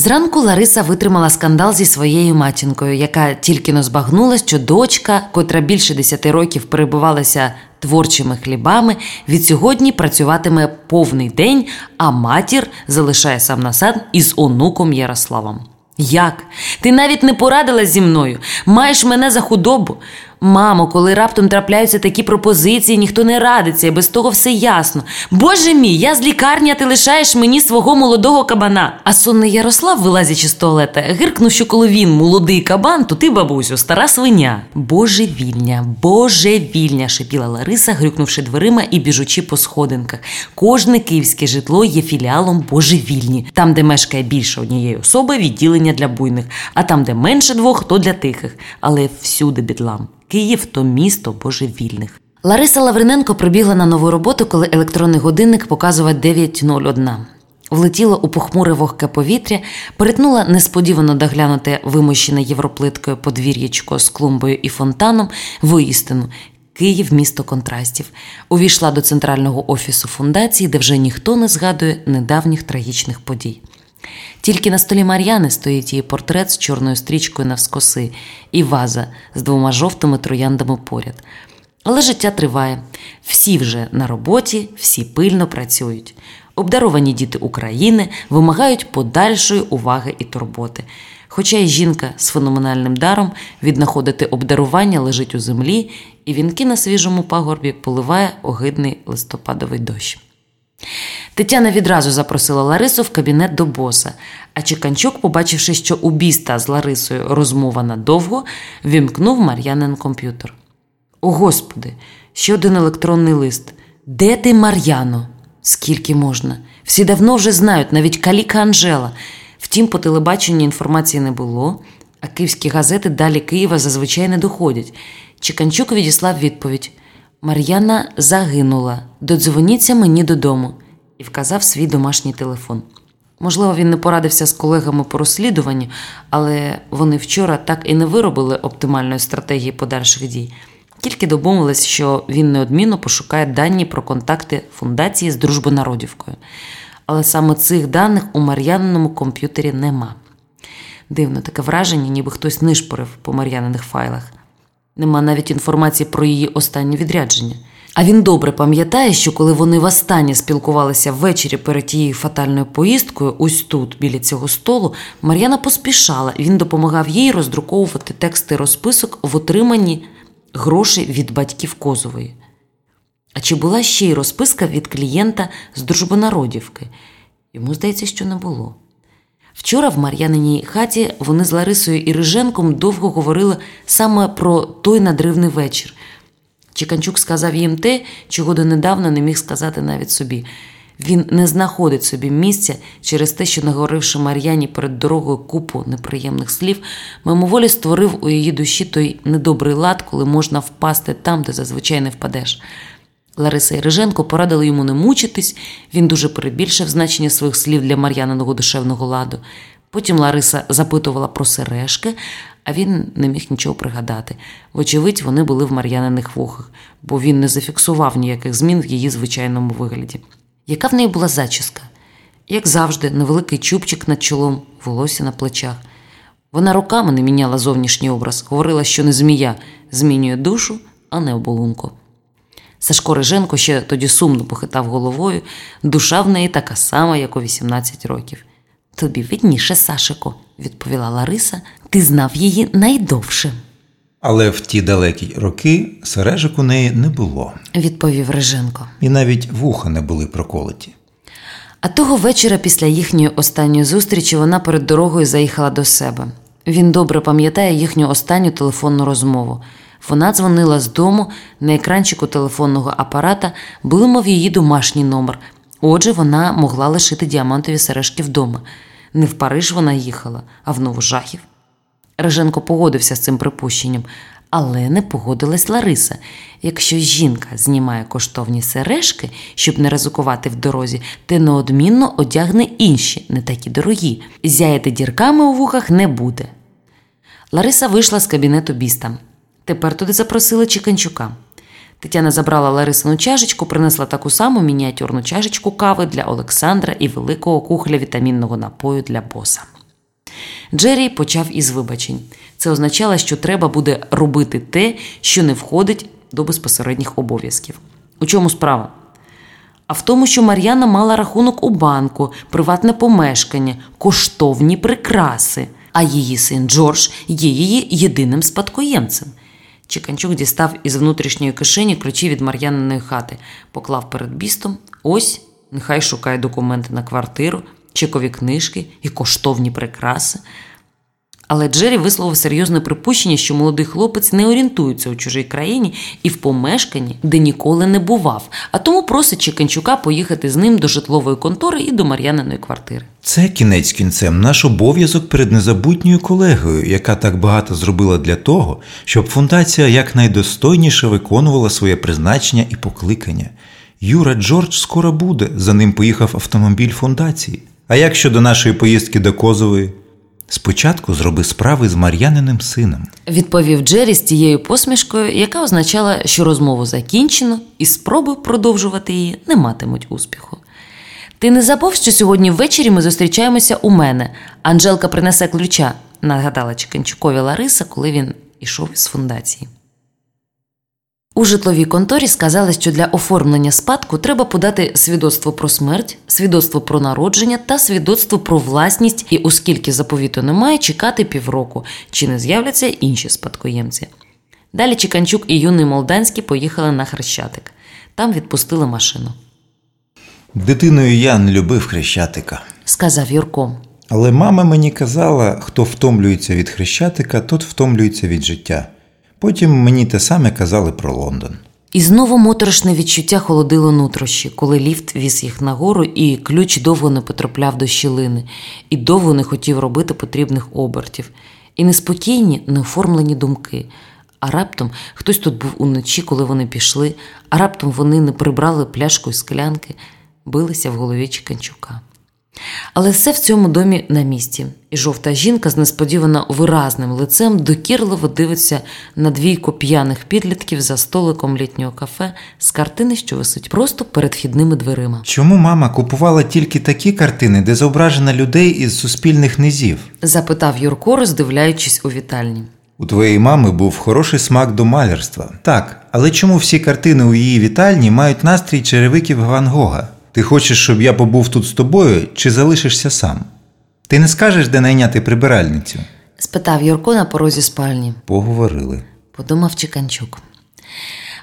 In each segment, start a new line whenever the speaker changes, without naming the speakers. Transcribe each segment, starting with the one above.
Зранку Лариса витримала скандал зі своєю матінкою, яка тільки но збагнула, що дочка, котра більше десяти років перебувалася творчими хлібами, від сьогодні працюватиме повний день, а матір залишає сам на сам із онуком Ярославом. Як? Ти навіть не порадилась зі мною, маєш мене за худобу. Мамо, коли раптом трапляються такі пропозиції, ніхто не радиться, і без того все ясно. Боже мій, я з лікарні, а ти лишаєш мені свого молодого кабана. А сонний Ярослав, вилазячи з туалета, гиркнув, що коли він молодий кабан, то ти, бабусю, стара свиня. Божевільня, божевільня, шипіла Лариса, грюкнувши дверима і біжучи по сходинках. Кожне київське житло є філіалом божевільні. Там, де мешкає більше однієї особи, відділення для буйних, а там, де менше двох, то для тихих. Але всюди бідлам. Київ то місто божевільних. Лариса Лавриненко прибігла на нову роботу, коли електронний годинник показував 9.01. Влетіла у похмуре вогке повітря, перетнула несподівано доглянуте вимощене європлиткою подвір'ячко з клумбою і фонтаном воістину. Київ місто контрастів, увійшла до центрального офісу фундації, де вже ніхто не згадує недавніх трагічних подій. Тільки на столі Мар'яни стоїть її портрет з чорною стрічкою навскоси і ваза з двома жовтими трояндами поряд. Але життя триває. Всі вже на роботі, всі пильно працюють. Обдаровані діти України вимагають подальшої уваги і турботи. Хоча й жінка з феноменальним даром віднаходити обдарування лежить у землі, і вінки на свіжому пагорбі поливає огидний листопадовий дощ. Тетяна відразу запросила Ларису в кабінет до боса, а Чеканчук, побачивши, що у біста з Ларисою розмова надовго, вімкнув Мар'янин комп'ютер. О Господи, ще один електронний лист. Де ти, Мар'яно? Скільки можна? Всі давно вже знають, навіть каліка Анжела. Втім, по телебаченню інформації не було, а київські газети далі Києва зазвичай не доходять. Чеканчук відіслав відповідь: Мар'яна загинула. Додзвоніться мені додому і вказав свій домашній телефон. Можливо, він не порадився з колегами по розслідуванню, але вони вчора так і не виробили оптимальної стратегії подальших дій. Тільки домовились, що він неодмінно пошукає дані про контакти фундації з дружбонародівкою. Але саме цих даних у Мар'яниному комп'ютері нема. Дивно таке враження, ніби хтось нишпорив по Мар'яниних файлах. Нема навіть інформації про її останнє відрядження. А він добре пам'ятає, що коли вони востаннє спілкувалися ввечері перед тією фатальною поїздкою, ось тут, біля цього столу, Мар'яна поспішала, він допомагав їй роздруковувати тексти розписок в отриманні грошей від батьків Козової. А чи була ще й розписка від клієнта з дружбонародівки? Йому здається, що не було. Вчора в Мар'яниній хаті вони з Ларисою і Риженком довго говорили саме про той надривний вечір. Чіканчук сказав їм те, чого донедавна не міг сказати навіть собі. Він не знаходить собі місця через те, що, наговоривши Мар'яні перед дорогою купу неприємних слів, мимоволі створив у її душі той недобрий лад, коли можна впасти там, де зазвичай не впадеш. Лариса і Риженко порадили йому не мучитись, він дуже перебільшив значення своїх слів для Мар'яниного душевного ладу. Потім Лариса запитувала про сережки, а він не міг нічого пригадати. Вочевидь, вони були в Мар'яниних вухах, бо він не зафіксував ніяких змін в її звичайному вигляді. Яка в неї була зачіска? Як завжди, невеликий чубчик над чолом, волосся на плечах. Вона роками не міняла зовнішній образ, говорила, що не змія змінює душу, а не оболунку. Сашко Риженко ще тоді сумно похитав головою, душа в неї така сама, як у 18 років. Тобі видніше, Сашико, відповіла Лариса, ти знав її найдовше.
Але в ті далекі роки сережок у неї не було,
відповів Риженко.
І навіть вуха не були проколоті.
А того вечора, після їхньої останньої зустрічі, вона перед дорогою заїхала до себе. Він добре пам'ятає їхню останню телефонну розмову. Вона дзвонила з дому на екранчику телефонного апарата, блимав її домашній номер. Отже, вона могла лишити діамантові сережки вдома. Не в Париж вона їхала, а в Новожахів. Реженко погодився з цим припущенням, але не погодилась Лариса. Якщо жінка знімає коштовні сережки, щоб не ризикувати в дорозі, то неодмінно одягне інші, не такі дорогі. Зяяти дірками у вухах не буде. Лариса вийшла з кабінету біста. Тепер туди запросили Чіканчука. Тетяна забрала Ларисину чашечку, принесла таку саму мініатюрну чашечку кави для Олександра і великого кухля вітамінного напою для боса. Джері почав із вибачень. Це означало, що треба буде робити те, що не входить до безпосередніх обов'язків. У чому справа? А в тому, що Мар'яна мала рахунок у банку, приватне помешкання, коштовні прикраси, а її син Джордж є її єдиним спадкоємцем. Чеканчук дістав із внутрішньої кишені ключі від Мар'яниної хати, поклав перед бістом. Ось, нехай шукає документи на квартиру, чекові книжки і коштовні прикраси. Але Джері висловив серйозне припущення, що молодий хлопець не орієнтується у чужій країні і в помешканні, де ніколи не бував, а тому просить Чеканчука поїхати з ним до житлової контори і до Мар'яниної квартири.
Це кінець кінцем наш обов'язок перед незабутньою колегою, яка так багато зробила для того, щоб фундація якнайдостойніше виконувала своє призначення і покликання. Юра Джордж скоро буде. За ним поїхав автомобіль фундації. А як щодо нашої поїздки до Козової? Спочатку зроби справи з Мар'яниним сином.
Відповів Джері з тією посмішкою, яка означала, що розмову закінчено, і спроби продовжувати її не матимуть успіху. Ти не забув, що сьогодні ввечері ми зустрічаємося у мене. Анжелка принесе ключа, нагадала Чеканчукові Лариса, коли він ішов із фундації. У житловій конторі сказали, що для оформлення спадку треба подати свідоцтво про смерть, свідоцтво про народження та свідоцтво про власність, і, оскільки заповіту немає, чекати півроку, чи не з'являться інші спадкоємці. Далі Чеканчук і юний Молданський поїхали на Хрещатик. Там відпустили машину.
Дитиною я не любив хрещатика.
Сказав Юрко.
Але мама мені казала, хто втомлюється від хрещатика, тот втомлюється від життя. Потім мені те саме казали про Лондон.
І знову моторошне відчуття холодило нутрощі, коли ліфт віз їх нагору, і ключ довго не потрапляв до щілини, і довго не хотів робити потрібних обертів, і неспокійні, неоформлені думки. А раптом хтось тут був уночі, коли вони пішли, а раптом вони не прибрали пляшку із склянки, билися в голові Чеканчука. Але все в цьому домі на місці, і жовта жінка з несподівано виразним лицем докірливо дивиться на двійку п'яних підлітків за столиком літнього кафе з картини, що висить просто перед вхідними дверима.
Чому мама купувала тільки такі картини, де зображено людей із суспільних низів?
запитав Юрко, роздивляючись у вітальні.
У твоєї мами був хороший смак до малярства. Так, але чому всі картини у її вітальні мають настрій черевиків Ван Гога? Ти хочеш, щоб я побув тут з тобою, чи залишишся сам? Ти не скажеш, де найняти прибиральницю?
спитав Юрко на порозі спальні.
Поговорили.
подумав Чеканчук.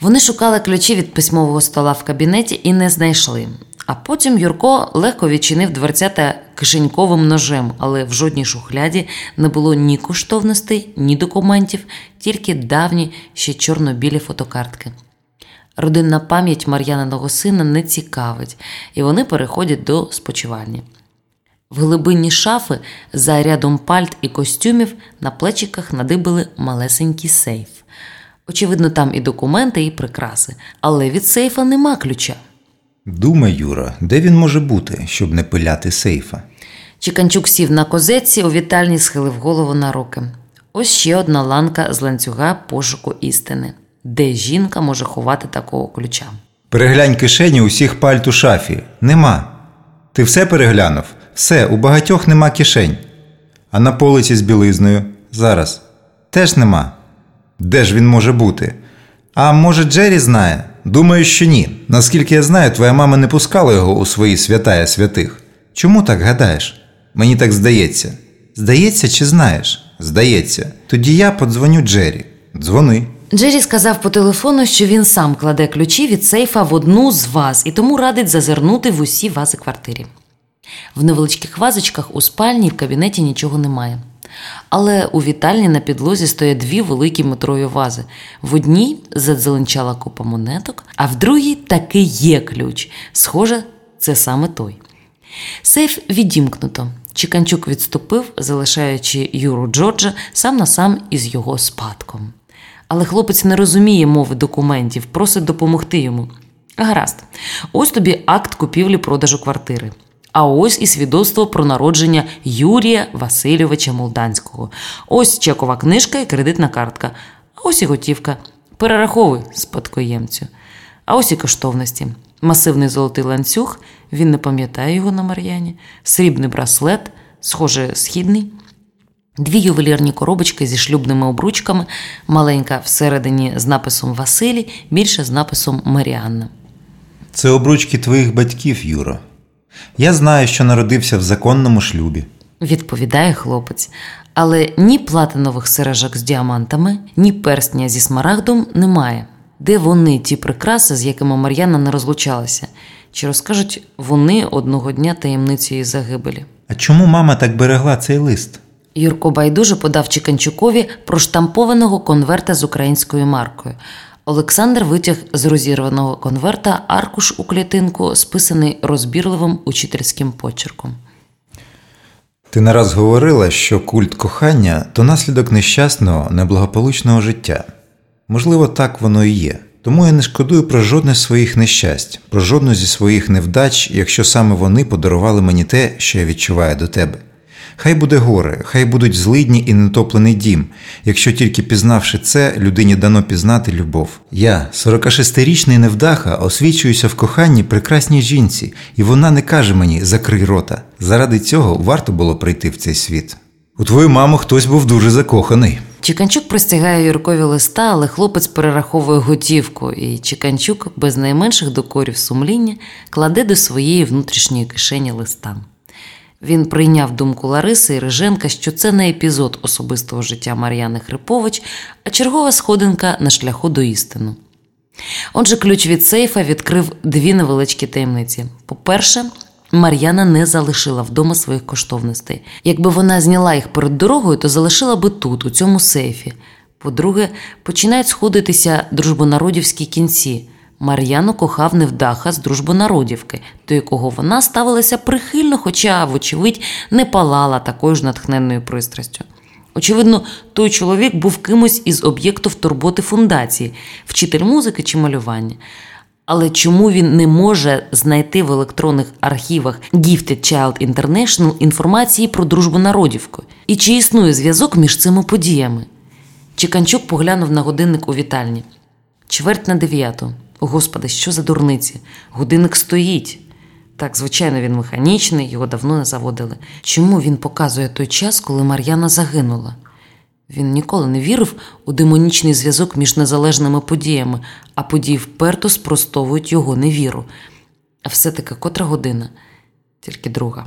Вони шукали ключі від письмового стола в кабінеті і не знайшли. А потім Юрко легко відчинив дверцята кишеньковим ножем, але в жодній шухляді не було ні коштовностей, ні документів, тільки давні ще чорно-білі фотокартки. Родинна пам'ять Мар'яниного сина не цікавить, і вони переходять до спочивальні. В глибинні шафи за рядом пальт і костюмів на плечиках надибили малесенький сейф. Очевидно, там і документи, і прикраси, але від сейфа нема ключа.
Думай, Юра, де він може бути, щоб не пиляти сейфа?
Чеканчук сів на козеці, у вітальні схилив голову на руки. Ось ще одна ланка з ланцюга пошуку істини, де жінка може ховати такого ключа.
Переглянь кишені усіх пальт у шафі. Нема. Ти все переглянув? Все, у багатьох нема кишень. А на полиці з білизною зараз теж нема. Де ж він може бути? А може, Джері знає? Думаю, що ні. Наскільки я знаю, твоя мама не пускала його у свої святая святих. Чому так гадаєш? Мені так здається. Здається, чи знаєш? Здається. Тоді я подзвоню Джері. Дзвони.
Джері сказав по телефону, що він сам кладе ключі від сейфа в одну з ваз і тому радить зазирнути в усі вази квартирі. В невеличких вазочках у спальні і в кабінеті нічого немає. Але у вітальні на підлозі стоять дві великі метрові вази. В одній задзеленчала купа монеток, а в другій таки є ключ. Схоже, це саме той. Сейф відімкнуто. Чіканчук відступив, залишаючи Юру Джорджа сам на сам із його спадком. Але хлопець не розуміє мови документів, просить допомогти йому. Гаразд, ось тобі акт купівлі-продажу квартири. А ось і свідоцтво про народження Юрія Васильовича Молданського. Ось чекова книжка і кредитна картка. А ось і готівка. Перераховуй спадкоємцю. А ось і коштовності. Масивний золотий ланцюг, він не пам'ятає його на Мар'яні, срібний браслет, схоже, східний, Дві ювелірні коробочки зі шлюбними обручками, маленька всередині з написом Василій, більше з написом Маріанна.
Це обручки твоїх батьків, Юро. Я знаю, що народився в законному шлюбі.
Відповідає хлопець. Але ні платинових сережок з діамантами, ні перстня зі смарагдом немає. Де вони, ті прикраси, з якими Мар'яна не розлучалася? Чи розкажуть вони одного дня таємницю її загибелі?
А чому мама так берегла цей лист?
Юрко байдуже подав Чіканчукові проштампованого конверта з українською маркою. Олександр витяг з розірваного конверта аркуш у клітинку, списаний розбірливим учительським почерком.
Ти не раз говорила, що культ кохання то наслідок нещасного, неблагополучного життя. Можливо, так воно і є. Тому я не шкодую про жодне з своїх нещасть, про жодну зі своїх невдач, якщо саме вони подарували мені те, що я відчуваю до тебе. Хай буде горе, хай будуть злидні і нетоплений дім. Якщо тільки пізнавши це, людині дано пізнати любов. Я, 46-річний невдаха, освічуюся в коханні прекрасній жінці, і вона не каже мені закрий рота. Заради цього варто було прийти в цей світ. У твою маму хтось був дуже закоханий.
Чіканчук простягає Юркові листа, але хлопець перераховує готівку, і Чіканчук без найменших докорів сумління кладе до своєї внутрішньої кишені листа. Він прийняв думку Лариси і Риженка, що це не епізод особистого життя Мар'яни Хрипович, а чергова сходинка на шляху до істину. Отже, ключ від сейфа відкрив дві невеличкі таємниці. По-перше, Мар'яна не залишила вдома своїх коштовностей. Якби вона зняла їх перед дорогою, то залишила би тут, у цьому сейфі. По-друге, починають сходитися дружбонародівські кінці. Мар'яну кохав невдаха з дружбонародівки, до якого вона ставилася прихильно, хоча, вочевидь, не палала такою ж натхненною пристрастю. Очевидно, той чоловік був кимось із об'єктів турботи фундації, вчитель музики чи малювання. Але чому він не може знайти в електронних архівах Gifted Child International інформації про дружбу народівку? І чи існує зв'язок між цими подіями? Чіканчук поглянув на годинник у вітальні. Чверть на дев'яту. Господи, що за дурниці? Годинник стоїть. Так, звичайно, він механічний, його давно не заводили. Чому він показує той час, коли Мар'яна загинула? Він ніколи не вірив у демонічний зв'язок між незалежними подіями, а події вперто спростовують його невіру. А все-таки котра година, тільки друга.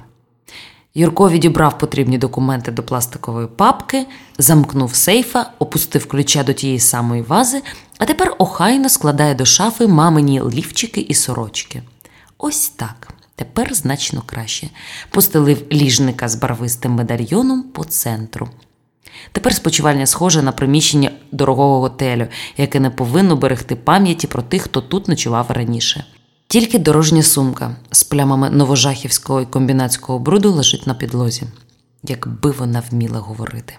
Юрко відібрав потрібні документи до пластикової папки, замкнув сейфа, опустив ключа до тієї самої вази, а тепер охайно складає до шафи мамині лівчики і сорочки. Ось так. Тепер значно краще. Постелив ліжника з барвистим медальйоном по центру. Тепер спочивальня схоже на приміщення дорогого готелю, яке не повинно берегти пам'яті про тих, хто тут ночував раніше. Тільки дорожня сумка з плямами новожахівського і комбінатського бруду лежить на підлозі, якби вона вміла говорити.